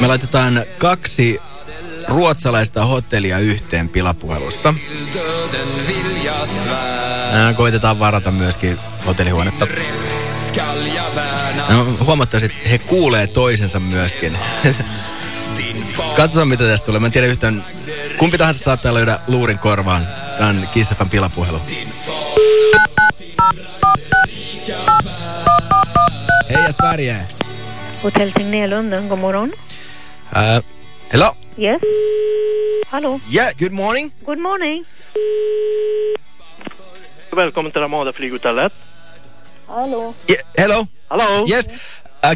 Me laitetaan kaksi ruotsalaista hotellia yhteen pilapuhelussa. Ja koitetaan varata myöskin hotellihuonetta. No, huomattavasti, että he kuulee toisensa myöskin. Katsotaan mitä tästä tulee. Mä en tiedä yhtään, kumpi tahansa saattaa löydä luurin korvaan. Tämä on Kissafan pilapuhelu. Hej Sverige! Hotell Tegnérlunden, god morgon. Uh, hello? Yes. Hallå. Yeah, good morning. Good morning. Välkommen till Ramada flyghotellet. Hallå. Yeah, hello? Hello? Yes. Uh,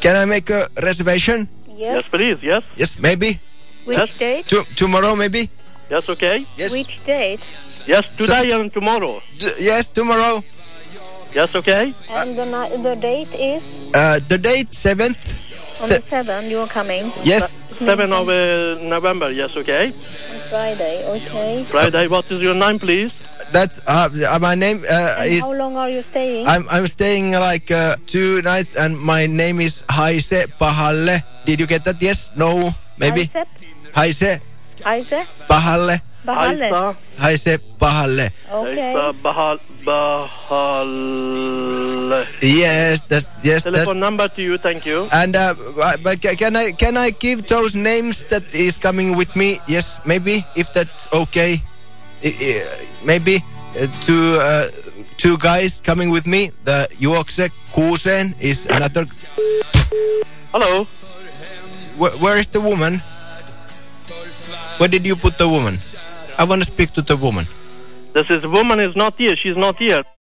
can I make a reservation? Yes. Yes, please. Yes. Yes, maybe. Which Yes. date? To tomorrow, maybe? Yes, okay. Yes. Which date? Yes, today and tomorrow. D- yes, tomorrow. Yes, okay. And the, the date is Uh, the date, 7th. on the 7th, you are coming. yes. 7th of uh, November. Yes, okay. On Friday, okay. Friday. What is your name, please? That's uh, uh, my name uh, And is. how long are you staying? I'm I'm staying like uh, two nights, and my name is Haise Pahalle. Did you get that? Yes? No? Maybe. Aisep? Haise Aise? Pahalle. Bahalle? Aisa. Haise Pahalle. Okay. Aisa Bahal Bahal. Yes, that's yes. That's, Telephone number to you. Thank you. and uh, but can I can I give those names that is coming with me? Yes, maybe if that's okay. I- I- maybe uh, two uh, two guys coming with me. The Juokse Kuusen is another. Hello. Where, where is the woman? Where did you put the woman? I want to speak to the woman. This is woman is not here. She's not here.